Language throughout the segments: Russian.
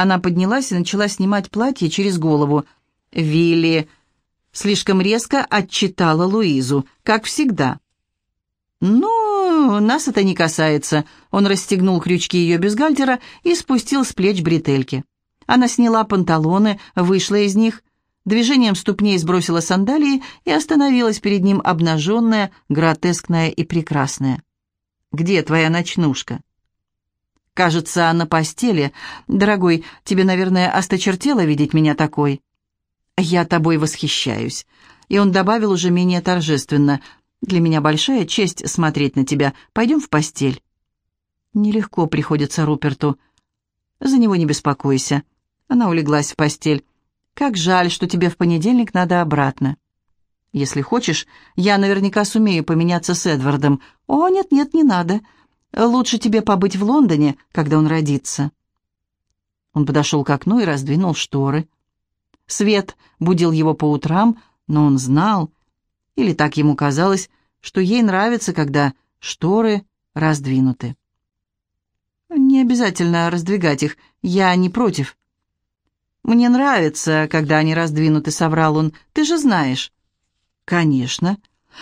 Она поднялась и начала снимать платье через голову. Вилли слишком резко отчитала Луизу, как всегда. «Ну, нас это не касается». Он расстегнул крючки ее бюстгальтера и спустил с плеч бретельки. Она сняла панталоны, вышла из них, движением ступней сбросила сандалии и остановилась перед ним обнаженная, гротескная и прекрасная. «Где твоя ночнушка?» «Кажется, на постели. Дорогой, тебе, наверное, осточертело видеть меня такой?» «Я тобой восхищаюсь». И он добавил уже менее торжественно – для меня большая честь смотреть на тебя. Пойдем в постель». Нелегко приходится Руперту. За него не беспокойся. Она улеглась в постель. Как жаль, что тебе в понедельник надо обратно. Если хочешь, я наверняка сумею поменяться с Эдвардом. О, нет-нет, не надо. Лучше тебе побыть в Лондоне, когда он родится. Он подошел к окну и раздвинул шторы. Свет будил его по утрам, но он знал, или так ему казалось, что ей нравится, когда шторы раздвинуты. «Не обязательно раздвигать их, я не против». «Мне нравится, когда они раздвинуты», — соврал он. «Ты же знаешь». «Конечно.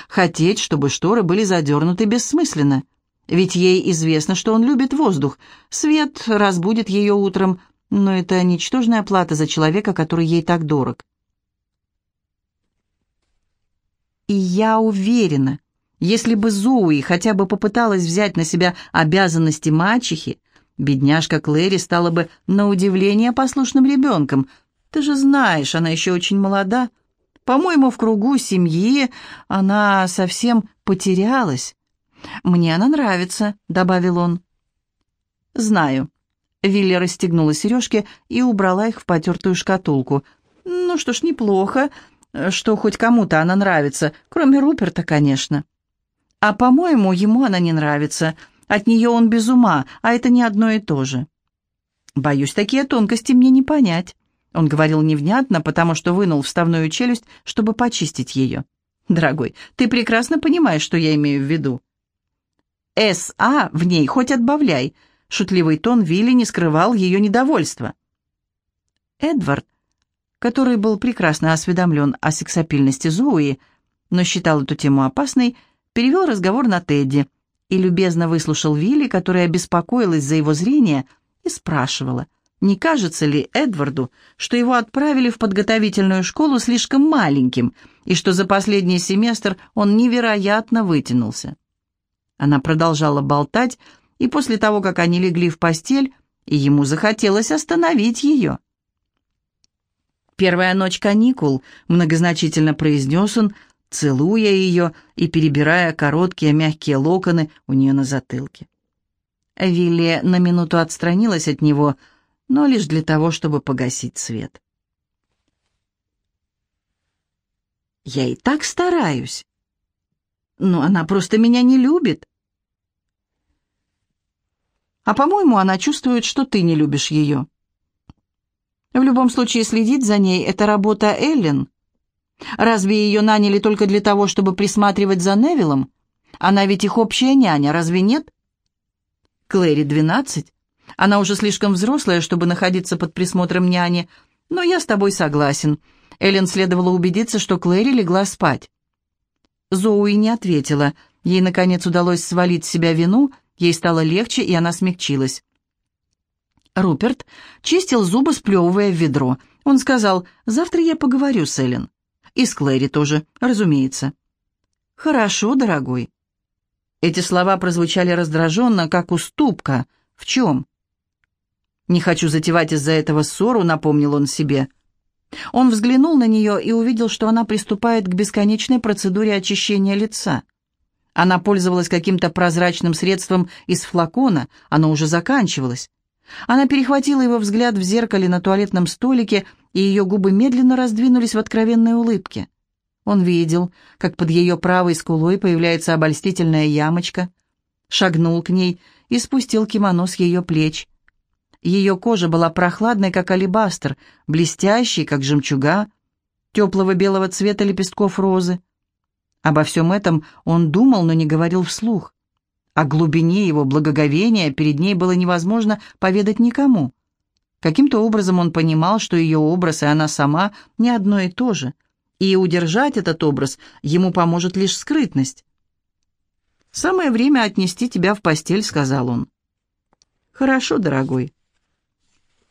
Хотеть, чтобы шторы были задернуты, бессмысленно. Ведь ей известно, что он любит воздух. Свет разбудит ее утром, но это ничтожная плата за человека, который ей так дорог. И я уверена, если бы Зоуи хотя бы попыталась взять на себя обязанности мачехи, бедняжка Клэри стала бы на удивление послушным ребенком. Ты же знаешь, она еще очень молода. По-моему, в кругу семьи она совсем потерялась. «Мне она нравится», — добавил он. «Знаю». Вилли расстегнула сережки и убрала их в потертую шкатулку. «Ну что ж, неплохо что хоть кому-то она нравится, кроме Руперта, конечно. А, по-моему, ему она не нравится. От нее он без ума, а это не одно и то же. Боюсь, такие тонкости мне не понять. Он говорил невнятно, потому что вынул вставную челюсть, чтобы почистить ее. Дорогой, ты прекрасно понимаешь, что я имею в виду. «С.А. в ней хоть отбавляй», — шутливый тон Вилли не скрывал ее недовольства. Эдвард который был прекрасно осведомлен о сексапильности Зоуи, но считал эту тему опасной, перевел разговор на Тедди и любезно выслушал Вилли, которая беспокоилась за его зрение и спрашивала, не кажется ли Эдварду, что его отправили в подготовительную школу слишком маленьким и что за последний семестр он невероятно вытянулся. Она продолжала болтать, и после того, как они легли в постель, и ему захотелось остановить ее. «Первая ночь каникул», — многозначительно произнес он, целуя ее и перебирая короткие мягкие локоны у нее на затылке. Вилли на минуту отстранилась от него, но лишь для того, чтобы погасить свет. «Я и так стараюсь. Но она просто меня не любит. А, по-моему, она чувствует, что ты не любишь ее». В любом случае, следить за ней — это работа Эллен. Разве ее наняли только для того, чтобы присматривать за Невилом? Она ведь их общая няня, разве нет? Клэри двенадцать. Она уже слишком взрослая, чтобы находиться под присмотром няни. Но я с тобой согласен. Эллен следовало убедиться, что Клэри легла спать. Зоуи не ответила. Ей, наконец, удалось свалить с себя вину, ей стало легче, и она смягчилась. Руперт чистил зубы, сплевывая в ведро. Он сказал, «Завтра я поговорю с Эллен». И с Клэри тоже, разумеется. «Хорошо, дорогой». Эти слова прозвучали раздраженно, как уступка. «В чем?» «Не хочу затевать из-за этого ссору», — напомнил он себе. Он взглянул на нее и увидел, что она приступает к бесконечной процедуре очищения лица. Она пользовалась каким-то прозрачным средством из флакона, оно уже заканчивалось. Она перехватила его взгляд в зеркале на туалетном столике, и ее губы медленно раздвинулись в откровенной улыбке. Он видел, как под ее правой скулой появляется обольстительная ямочка, шагнул к ней и спустил кимоно с ее плеч. Ее кожа была прохладной, как алебастр, блестящей, как жемчуга, теплого белого цвета лепестков розы. Обо всем этом он думал, но не говорил вслух. О глубине его благоговения перед ней было невозможно поведать никому. Каким-то образом он понимал, что ее образ и она сама не одно и то же, и удержать этот образ ему поможет лишь скрытность. «Самое время отнести тебя в постель», — сказал он. «Хорошо, дорогой».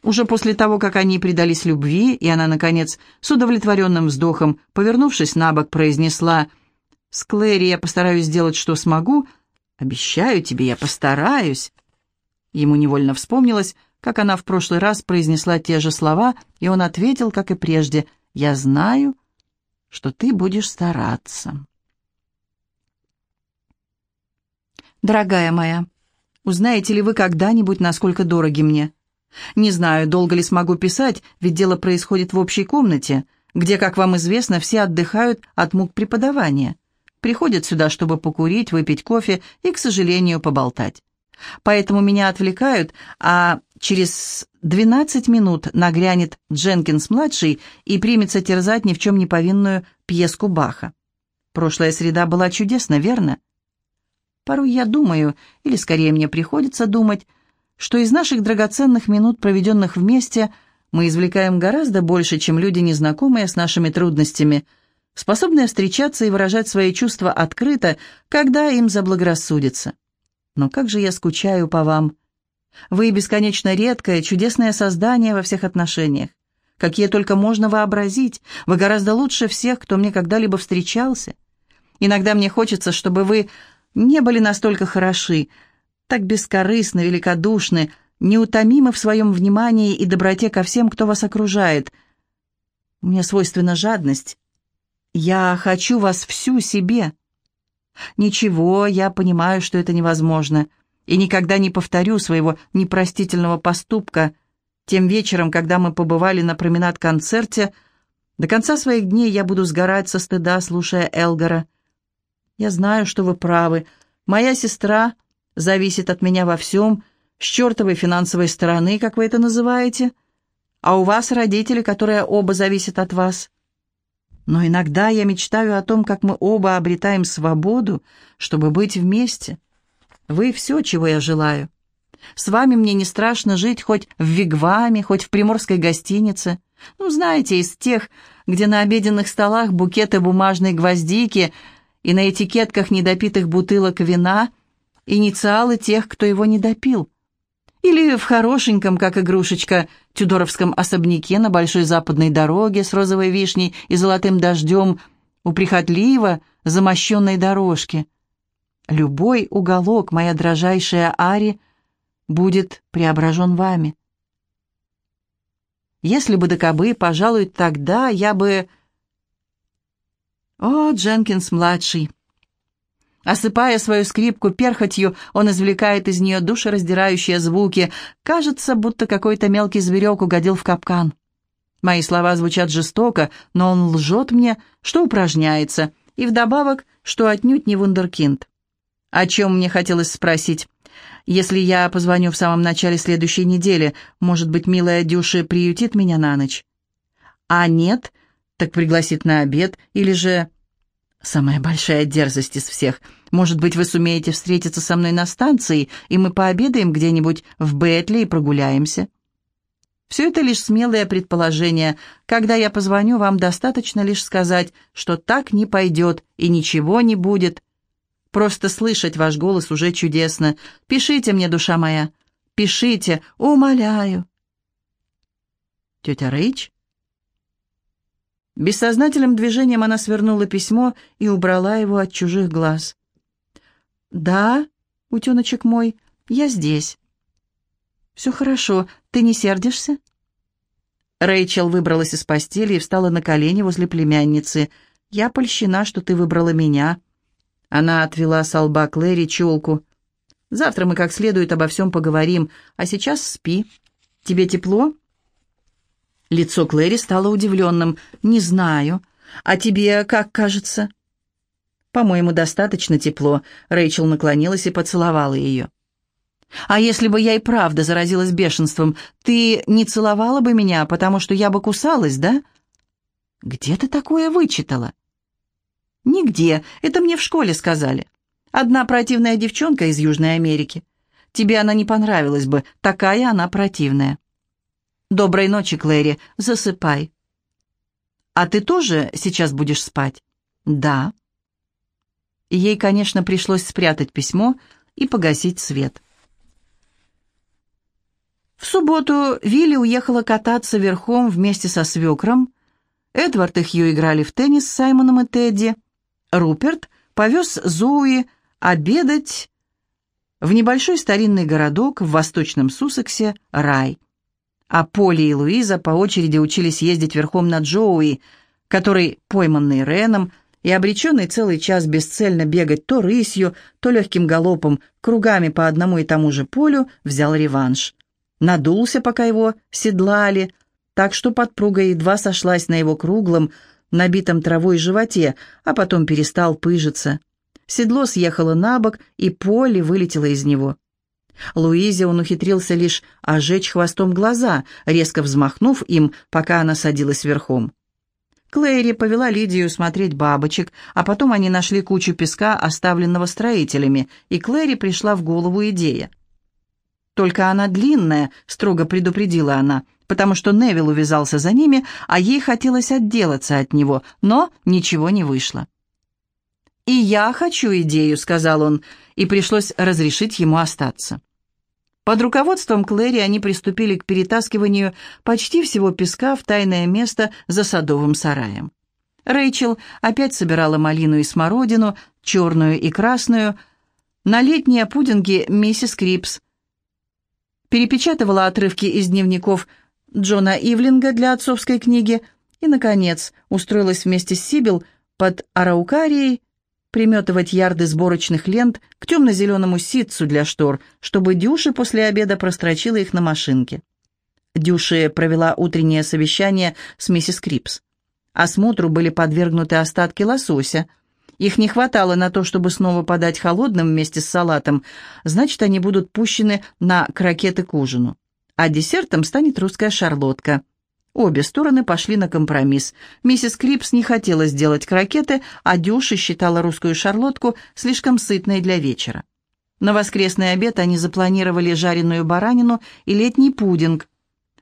Уже после того, как они предались любви, и она, наконец, с удовлетворенным вздохом, повернувшись на бок, произнесла «С Клэри я постараюсь сделать, что смогу. Обещаю тебе, я постараюсь». Ему невольно вспомнилось, как она в прошлый раз произнесла те же слова, и он ответил, как и прежде, «Я знаю, что ты будешь стараться». «Дорогая моя, узнаете ли вы когда-нибудь, насколько дороги мне?» Не знаю, долго ли смогу писать, ведь дело происходит в общей комнате, где, как вам известно, все отдыхают от мук преподавания. Приходят сюда, чтобы покурить, выпить кофе и, к сожалению, поболтать. Поэтому меня отвлекают, а через 12 минут нагрянет Дженкинс-младший и примется терзать ни в чем не повинную пьеску Баха. Прошлая среда была чудесна, верно? Порой я думаю, или скорее мне приходится думать, что из наших драгоценных минут, проведенных вместе, мы извлекаем гораздо больше, чем люди, незнакомые с нашими трудностями, способные встречаться и выражать свои чувства открыто, когда им заблагорассудится. Но как же я скучаю по вам. Вы бесконечно редкое, чудесное создание во всех отношениях. Какие только можно вообразить. Вы гораздо лучше всех, кто мне когда-либо встречался. Иногда мне хочется, чтобы вы не были настолько хороши, так бескорыстны, великодушны, неутомимы в своем внимании и доброте ко всем, кто вас окружает. Мне свойственна жадность. Я хочу вас всю себе. Ничего, я понимаю, что это невозможно, и никогда не повторю своего непростительного поступка. Тем вечером, когда мы побывали на променад-концерте, до конца своих дней я буду сгорать со стыда, слушая Элгара. Я знаю, что вы правы. Моя сестра зависит от меня во всем, с чертовой финансовой стороны, как вы это называете, а у вас родители, которые оба зависят от вас. Но иногда я мечтаю о том, как мы оба обретаем свободу, чтобы быть вместе. Вы все, чего я желаю. С вами мне не страшно жить хоть в Вигваме, хоть в приморской гостинице. Ну, знаете, из тех, где на обеденных столах букеты бумажной гвоздики и на этикетках недопитых бутылок вина инициалы тех, кто его не допил. Или в хорошеньком, как игрушечка, тюдоровском особняке на большой западной дороге с розовой вишней и золотым дождем у прихотливо замощенной дорожки. Любой уголок, моя дрожайшая Ари, будет преображен вами. Если бы до кобы, пожалуй, тогда я бы... О, Дженкинс-младший, Осыпая свою скрипку перхотью, он извлекает из нее душераздирающие звуки. Кажется, будто какой-то мелкий зверек угодил в капкан. Мои слова звучат жестоко, но он лжет мне, что упражняется, и вдобавок, что отнюдь не вундеркинд. О чем мне хотелось спросить? Если я позвоню в самом начале следующей недели, может быть, милая Дюша приютит меня на ночь? А нет, так пригласит на обед, или же... Самая большая дерзость из всех. Может быть, вы сумеете встретиться со мной на станции, и мы пообедаем где-нибудь в Бетли и прогуляемся. Все это лишь смелое предположение. Когда я позвоню, вам достаточно лишь сказать, что так не пойдет и ничего не будет. Просто слышать ваш голос уже чудесно. Пишите мне, душа моя, пишите, умоляю. Тетя Рэйч Бессознательным движением она свернула письмо и убрала его от чужих глаз. «Да, утеночек мой, я здесь». «Все хорошо, ты не сердишься?» Рэйчел выбралась из постели и встала на колени возле племянницы. «Я польщена, что ты выбрала меня». Она отвела с лба Клэри челку. «Завтра мы как следует обо всем поговорим, а сейчас спи. Тебе тепло?» Лицо Клэри стало удивленным. «Не знаю. А тебе как кажется?» «По-моему, достаточно тепло». Рэйчел наклонилась и поцеловала ее. «А если бы я и правда заразилась бешенством, ты не целовала бы меня, потому что я бы кусалась, да?» «Где ты такое вычитала?» «Нигде. Это мне в школе сказали. Одна противная девчонка из Южной Америки. Тебе она не понравилась бы, такая она противная». «Доброй ночи, Клэри. Засыпай». «А ты тоже сейчас будешь спать?» «Да». Ей, конечно, пришлось спрятать письмо и погасить свет. В субботу Вилли уехала кататься верхом вместе со свекром. Эдвард и Хью играли в теннис с Саймоном и Тедди. Руперт повез Зоуи обедать в небольшой старинный городок в восточном Суссексе Рай. А Поли и Луиза по очереди учились ездить верхом на Джоуи, который, пойманный Реном, и обреченный целый час бесцельно бегать то рысью, то легким галопом, кругами по одному и тому же полю, взял реванш. Надулся, пока его седлали, так что подпруга едва сошлась на его круглом, набитом травой животе, а потом перестал пыжиться. Седло съехало на бок, и поле вылетело из него. Луизе он ухитрился лишь ожечь хвостом глаза, резко взмахнув им, пока она садилась верхом. Клэри повела Лидию смотреть бабочек, а потом они нашли кучу песка, оставленного строителями, и Клэри пришла в голову идея. «Только она длинная», — строго предупредила она, потому что Невил увязался за ними, а ей хотелось отделаться от него, но ничего не вышло. «И я хочу идею», — сказал он, и пришлось разрешить ему остаться. Под руководством Клэри они приступили к перетаскиванию почти всего песка в тайное место за садовым сараем. Рэйчел опять собирала малину и смородину, черную и красную, на летние пудинги миссис Крипс, перепечатывала отрывки из дневников Джона Ивлинга для отцовской книги и, наконец, устроилась вместе с Сибил под араукарией приметывать ярды сборочных лент к темно-зеленому ситцу для штор, чтобы Дюша после обеда прострочила их на машинке. Дюша провела утреннее совещание с миссис Крипс. Осмотру были подвергнуты остатки лосося. Их не хватало на то, чтобы снова подать холодным вместе с салатом, значит, они будут пущены на крокеты к ужину. А десертом станет русская шарлотка – Обе стороны пошли на компромисс. Миссис Крипс не хотела сделать крокеты, а Дюша считала русскую шарлотку слишком сытной для вечера. На воскресный обед они запланировали жареную баранину и летний пудинг.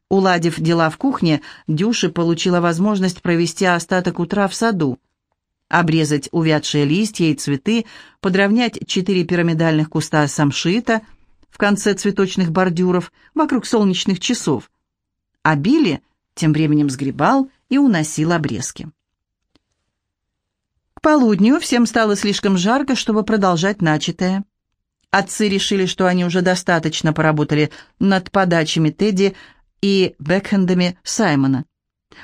Уладив дела в кухне, Дюша получила возможность провести остаток утра в саду. Обрезать увядшие листья и цветы, подровнять четыре пирамидальных куста самшита в конце цветочных бордюров вокруг солнечных часов. А Билли – тем временем сгребал и уносил обрезки. К полудню всем стало слишком жарко, чтобы продолжать начатое. Отцы решили, что они уже достаточно поработали над подачами Тедди и бэкхендами Саймона.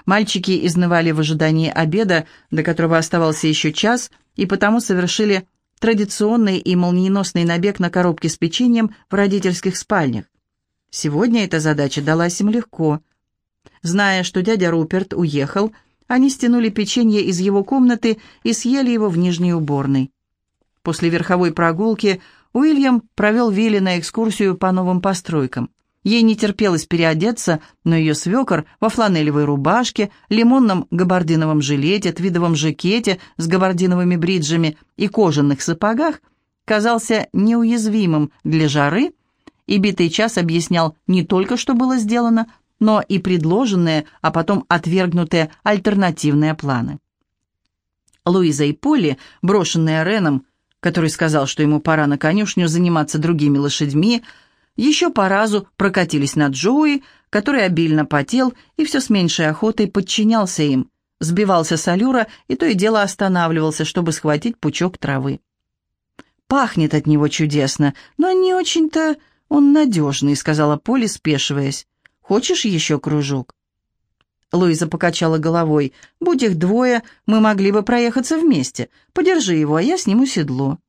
Мальчики изнывали в ожидании обеда, до которого оставался еще час, и потому совершили традиционный и молниеносный набег на коробки с печеньем в родительских спальнях. Сегодня эта задача далась им легко. Зная, что дядя Руперт уехал, они стянули печенье из его комнаты и съели его в нижней уборной. После верховой прогулки Уильям провел Вилли на экскурсию по новым постройкам. Ей не терпелось переодеться, но ее свекор во фланелевой рубашке, лимонном габардиновом жилете, твидовом жакете с габардиновыми бриджами и кожаных сапогах казался неуязвимым для жары и битый час объяснял не только, что было сделано, но и предложенные, а потом отвергнутые альтернативные планы. Луиза и Полли, брошенные Реном, который сказал, что ему пора на конюшню заниматься другими лошадьми, еще по разу прокатились на Джоуи, который обильно потел и все с меньшей охотой подчинялся им, сбивался с аллюра и то и дело останавливался, чтобы схватить пучок травы. «Пахнет от него чудесно, но не очень-то он надежный», — сказала Полли, спешиваясь. Хочешь еще кружок?» Луиза покачала головой. «Будь их двое, мы могли бы проехаться вместе. Подержи его, а я сниму седло».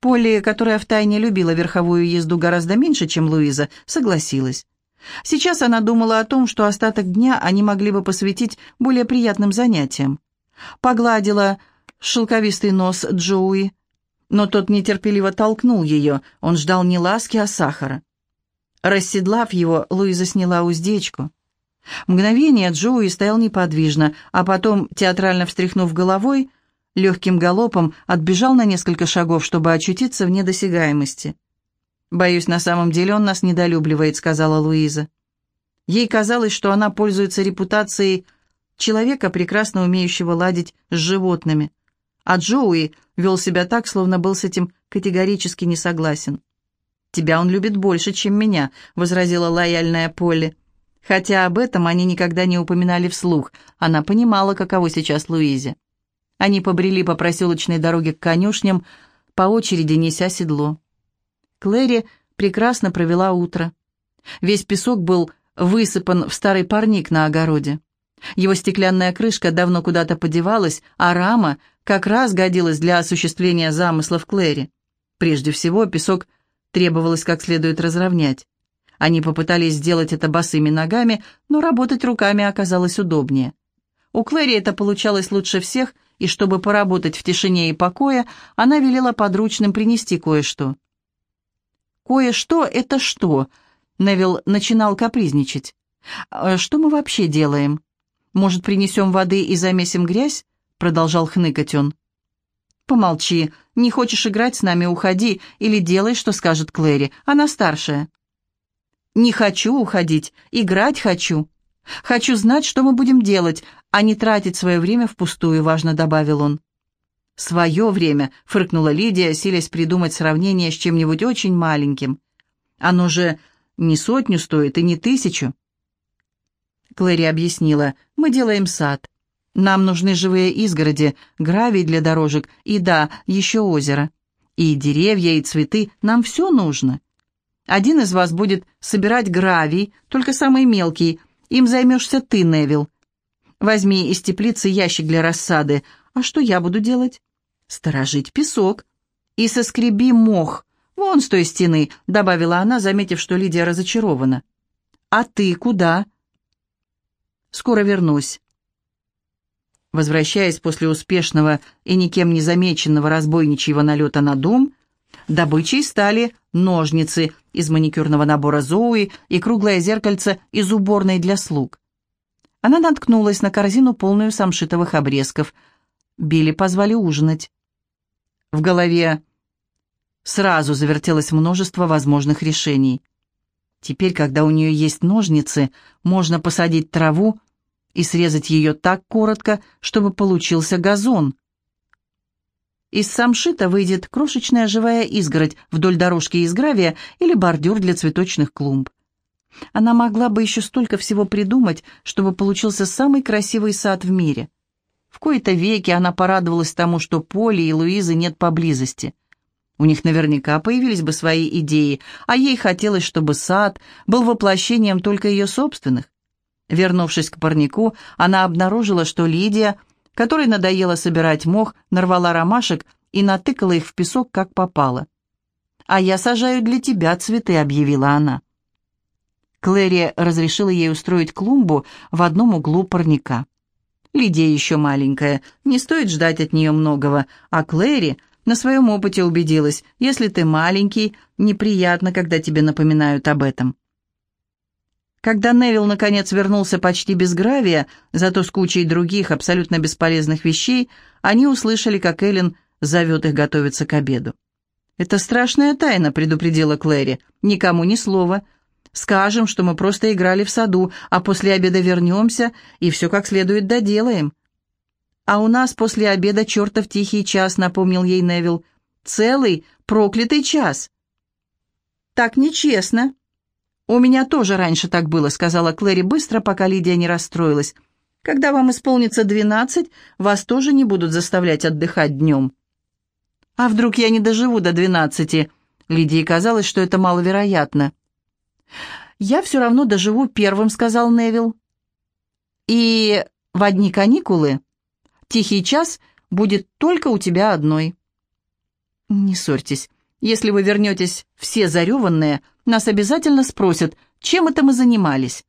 Полли, которая втайне любила верховую езду гораздо меньше, чем Луиза, согласилась. Сейчас она думала о том, что остаток дня они могли бы посвятить более приятным занятиям. Погладила шелковистый нос Джоуи, но тот нетерпеливо толкнул ее, он ждал не ласки, а сахара. Расседлав его, Луиза сняла уздечку. Мгновение Джоуи стоял неподвижно, а потом, театрально встряхнув головой, легким галопом отбежал на несколько шагов, чтобы очутиться в недосягаемости. «Боюсь, на самом деле он нас недолюбливает», — сказала Луиза. Ей казалось, что она пользуется репутацией человека, прекрасно умеющего ладить с животными. А Джоуи вел себя так, словно был с этим категорически не согласен. «Тебя он любит больше, чем меня», — возразила лояльная Полли. Хотя об этом они никогда не упоминали вслух, она понимала, каково сейчас Луизе. Они побрели по проселочной дороге к конюшням, по очереди неся седло. Клэри прекрасно провела утро. Весь песок был высыпан в старый парник на огороде. Его стеклянная крышка давно куда-то подевалась, а рама как раз годилась для осуществления замысла в Клэри. Прежде всего, песок требовалось как следует разровнять. Они попытались сделать это босыми ногами, но работать руками оказалось удобнее. У Клэри это получалось лучше всех, и чтобы поработать в тишине и покое, она велела подручным принести кое-что. «Кое-что — это что?» — Невил начинал капризничать. «А «Что мы вообще делаем? Может, принесем воды и замесим грязь?» — продолжал хныкать он. «Помолчи. Не хочешь играть с нами, уходи. Или делай, что скажет Клэри. Она старшая». «Не хочу уходить. Играть хочу. Хочу знать, что мы будем делать, а не тратить свое время впустую», — важно добавил он. «Свое время», — фыркнула Лидия, силясь придумать сравнение с чем-нибудь очень маленьким. «Оно же не сотню стоит и не тысячу». Клэри объяснила, «Мы делаем сад. Нам нужны живые изгороди, гравий для дорожек и, да, еще озеро. И деревья, и цветы, нам все нужно. Один из вас будет собирать гравий, только самый мелкий. Им займешься ты, Невил. Возьми из теплицы ящик для рассады. А что я буду делать? Сторожить песок. И соскреби мох. Вон с той стены, добавила она, заметив, что Лидия разочарована. А ты куда? Скоро вернусь. Возвращаясь после успешного и никем не замеченного разбойничьего налета на дом, добычей стали ножницы из маникюрного набора Зоуи и круглое зеркальце из уборной для слуг. Она наткнулась на корзину, полную самшитовых обрезков. Билли позвали ужинать. В голове сразу завертелось множество возможных решений. Теперь, когда у нее есть ножницы, можно посадить траву и срезать ее так коротко, чтобы получился газон. Из самшита выйдет крошечная живая изгородь вдоль дорожки из гравия или бордюр для цветочных клумб. Она могла бы еще столько всего придумать, чтобы получился самый красивый сад в мире. В кои-то веки она порадовалась тому, что Поли и Луизы нет поблизости. У них наверняка появились бы свои идеи, а ей хотелось, чтобы сад был воплощением только ее собственных. Вернувшись к парнику, она обнаружила, что Лидия, которой надоело собирать мох, нарвала ромашек и натыкала их в песок, как попало. «А я сажаю для тебя цветы», — объявила она. Клэри разрешила ей устроить клумбу в одном углу парника. Лидия еще маленькая, не стоит ждать от нее многого, а Клэри на своем опыте убедилась, если ты маленький, неприятно, когда тебе напоминают об этом. Когда Невил наконец вернулся почти без гравия, зато с кучей других абсолютно бесполезных вещей, они услышали, как Эллен зовет их готовиться к обеду. «Это страшная тайна», — предупредила Клэри. «Никому ни слова. Скажем, что мы просто играли в саду, а после обеда вернемся и все как следует доделаем». «А у нас после обеда чертов тихий час», — напомнил ей Невил. «Целый проклятый час». «Так нечестно», «У меня тоже раньше так было», — сказала Клэри быстро, пока Лидия не расстроилась. «Когда вам исполнится двенадцать, вас тоже не будут заставлять отдыхать днем». «А вдруг я не доживу до двенадцати?» Лидии казалось, что это маловероятно. «Я все равно доживу первым», — сказал Невил. «И в одни каникулы тихий час будет только у тебя одной». «Не ссорьтесь. Если вы вернетесь все зареванные, нас обязательно спросят, чем это мы занимались».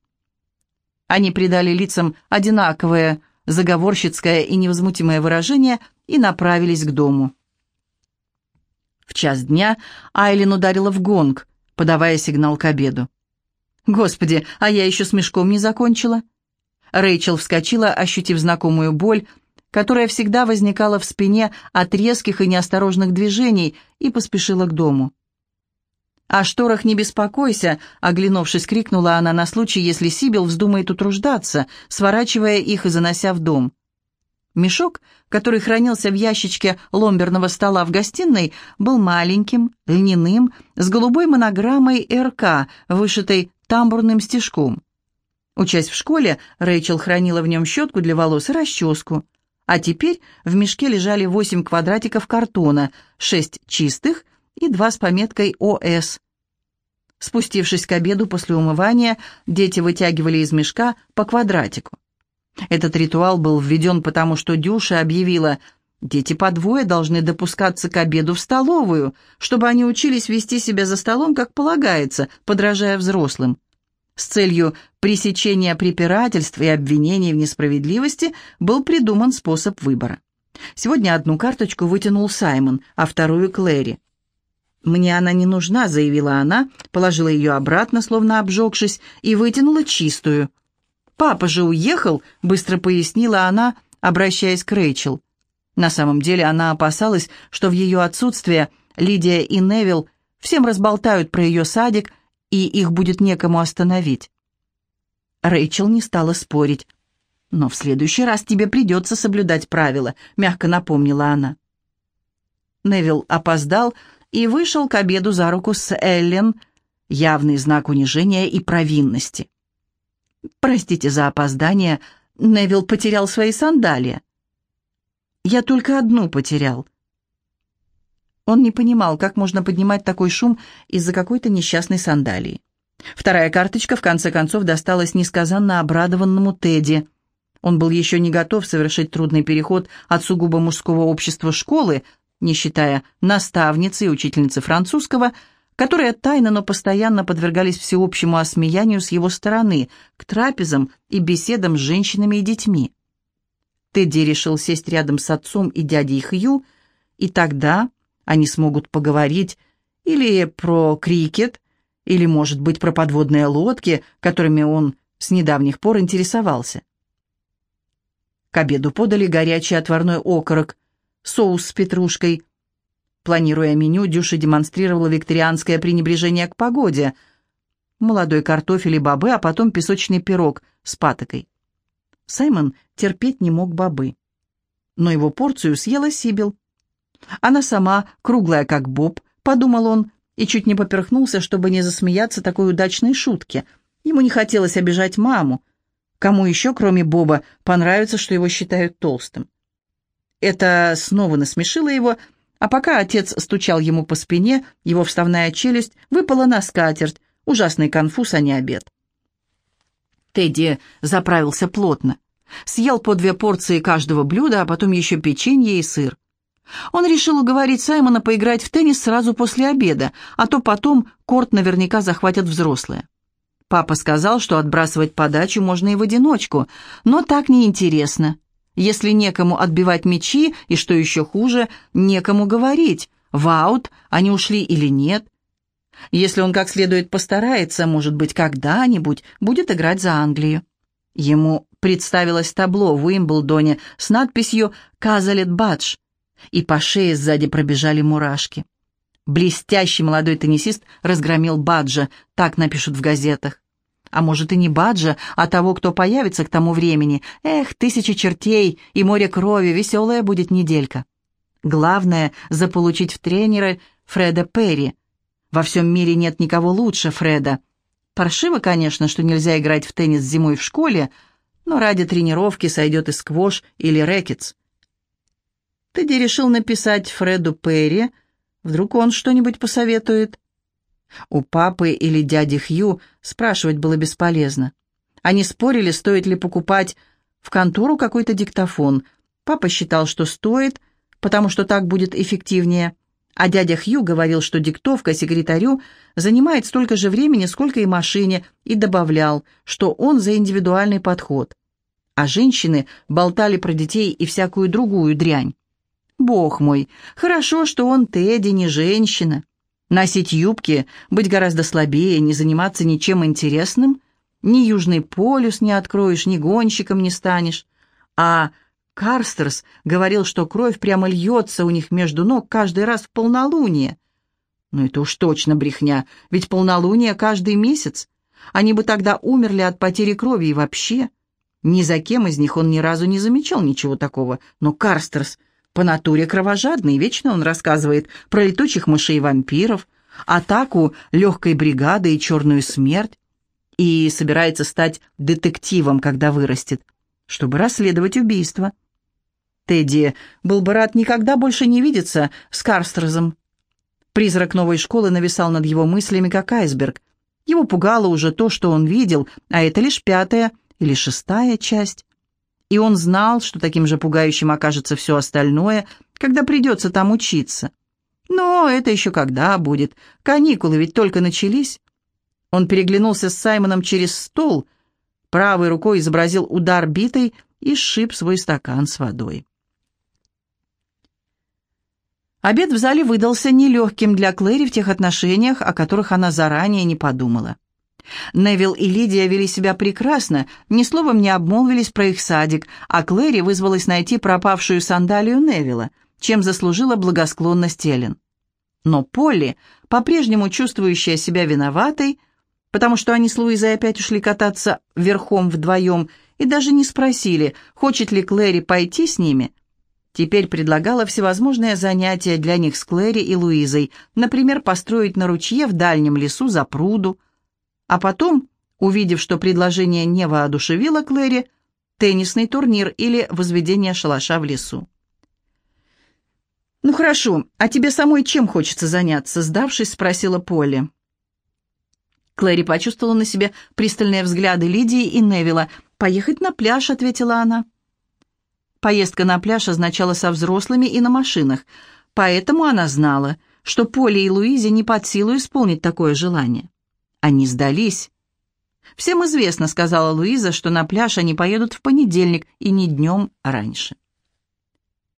Они придали лицам одинаковое, заговорщицкое и невозмутимое выражение и направились к дому. В час дня Айлин ударила в гонг, подавая сигнал к обеду. «Господи, а я еще с мешком не закончила!» Рэйчел вскочила, ощутив знакомую боль, которая всегда возникала в спине от резких и неосторожных движений, и поспешила к дому. «О шторах не беспокойся», — оглянувшись, крикнула она на случай, если Сибил вздумает утруждаться, сворачивая их и занося в дом. Мешок, который хранился в ящичке ломберного стола в гостиной, был маленьким, льняным, с голубой монограммой РК, вышитой тамбурным стежком. Учась в школе, Рэйчел хранила в нем щетку для волос и расческу. А теперь в мешке лежали восемь квадратиков картона, шесть чистых и два с пометкой «ОС». Спустившись к обеду после умывания, дети вытягивали из мешка по квадратику. Этот ритуал был введен потому, что Дюша объявила, дети по двое должны допускаться к обеду в столовую, чтобы они учились вести себя за столом, как полагается, подражая взрослым. С целью пресечения препирательств и обвинений в несправедливости был придуман способ выбора. Сегодня одну карточку вытянул Саймон, а вторую Клэри. «Мне она не нужна», — заявила она, положила ее обратно, словно обжегшись, и вытянула чистую. «Папа же уехал», — быстро пояснила она, обращаясь к Рэйчел. На самом деле она опасалась, что в ее отсутствие Лидия и Невил всем разболтают про ее садик, и их будет некому остановить. Рэйчел не стала спорить. «Но в следующий раз тебе придется соблюдать правила», — мягко напомнила она. Невил опоздал, — и вышел к обеду за руку с Эллен, явный знак унижения и провинности. «Простите за опоздание, Невил потерял свои сандалии». «Я только одну потерял». Он не понимал, как можно поднимать такой шум из-за какой-то несчастной сандалии. Вторая карточка, в конце концов, досталась несказанно обрадованному Тедди. Он был еще не готов совершить трудный переход от сугубо мужского общества школы не считая наставницы и учительницы французского, которые тайно, но постоянно подвергались всеобщему осмеянию с его стороны, к трапезам и беседам с женщинами и детьми. Тедди решил сесть рядом с отцом и дядей Хью, и тогда они смогут поговорить или про крикет, или, может быть, про подводные лодки, которыми он с недавних пор интересовался. К обеду подали горячий отварной окорок, соус с петрушкой. Планируя меню, Дюша демонстрировала викторианское пренебрежение к погоде. Молодой картофель и бобы, а потом песочный пирог с патокой. Саймон терпеть не мог бобы. Но его порцию съела Сибил. Она сама, круглая как боб, подумал он, и чуть не поперхнулся, чтобы не засмеяться такой удачной шутке. Ему не хотелось обижать маму. Кому еще, кроме Боба, понравится, что его считают толстым? Это снова насмешило его, а пока отец стучал ему по спине, его вставная челюсть выпала на скатерть, ужасный конфуз, а не обед. Тедди заправился плотно. Съел по две порции каждого блюда, а потом еще печенье и сыр. Он решил уговорить Саймона поиграть в теннис сразу после обеда, а то потом корт наверняка захватят взрослые. Папа сказал, что отбрасывать подачу можно и в одиночку, но так неинтересно. Если некому отбивать мячи, и, что еще хуже, некому говорить, в аут они ушли или нет. Если он как следует постарается, может быть, когда-нибудь будет играть за Англию. Ему представилось табло в Уимблдоне с надписью «Казалет Бадж», и по шее сзади пробежали мурашки. Блестящий молодой теннисист разгромил Баджа, так напишут в газетах. А может и не Баджа, а того, кто появится к тому времени. Эх, тысячи чертей и море крови, веселая будет неделька. Главное — заполучить в тренера Фреда Перри. Во всем мире нет никого лучше Фреда. Паршиво, конечно, что нельзя играть в теннис зимой в школе, но ради тренировки сойдет и сквош или рэкетс. Тедди решил написать Фреду Перри. Вдруг он что-нибудь посоветует. У папы или дяди Хью спрашивать было бесполезно. Они спорили, стоит ли покупать в контору какой-то диктофон. Папа считал, что стоит, потому что так будет эффективнее. А дядя Хью говорил, что диктовка секретарю занимает столько же времени, сколько и машине, и добавлял, что он за индивидуальный подход. А женщины болтали про детей и всякую другую дрянь. Бог мой, хорошо, что он Тедди, не женщина. Носить юбки, быть гораздо слабее, не заниматься ничем интересным? Ни Южный полюс не откроешь, ни гонщиком не станешь. А Карстерс говорил, что кровь прямо льется у них между ног каждый раз в полнолуние. Ну это уж точно брехня, ведь полнолуние каждый месяц. Они бы тогда умерли от потери крови и вообще. Ни за кем из них он ни разу не замечал ничего такого. Но Карстерс по натуре кровожадный, вечно он рассказывает про летучих мышей и вампиров, атаку легкой бригады и черную смерть, и собирается стать детективом, когда вырастет, чтобы расследовать убийство. Тедди был бы рад никогда больше не видеться с Карстерзом. Призрак новой школы нависал над его мыслями, как айсберг. Его пугало уже то, что он видел, а это лишь пятая или шестая часть. И он знал, что таким же пугающим окажется все остальное, когда придется там учиться. Но это еще когда будет? Каникулы ведь только начались. Он переглянулся с Саймоном через стол, правой рукой изобразил удар битой и сшиб свой стакан с водой. Обед в зале выдался нелегким для Клэри в тех отношениях, о которых она заранее не подумала. Невил и Лидия вели себя прекрасно, ни словом не обмолвились про их садик, а Клэри вызвалась найти пропавшую сандалию Невила, чем заслужила благосклонность Эллен. Но Полли, по-прежнему чувствующая себя виноватой, потому что они с Луизой опять ушли кататься верхом вдвоем и даже не спросили, хочет ли Клэри пойти с ними, теперь предлагала всевозможные занятия для них с Клэри и Луизой, например, построить на ручье в дальнем лесу за пруду, а потом, увидев, что предложение не воодушевило Клэри, теннисный турнир или возведение шалаша в лесу. «Ну хорошо, а тебе самой чем хочется заняться?» Сдавшись, спросила Полли. Клэри почувствовала на себе пристальные взгляды Лидии и Невилла. «Поехать на пляж», — ответила она. Поездка на пляж означала со взрослыми и на машинах, поэтому она знала, что Поле и Луизе не под силу исполнить такое желание. Они сдались. «Всем известно», — сказала Луиза, — «что на пляж они поедут в понедельник и не днем раньше».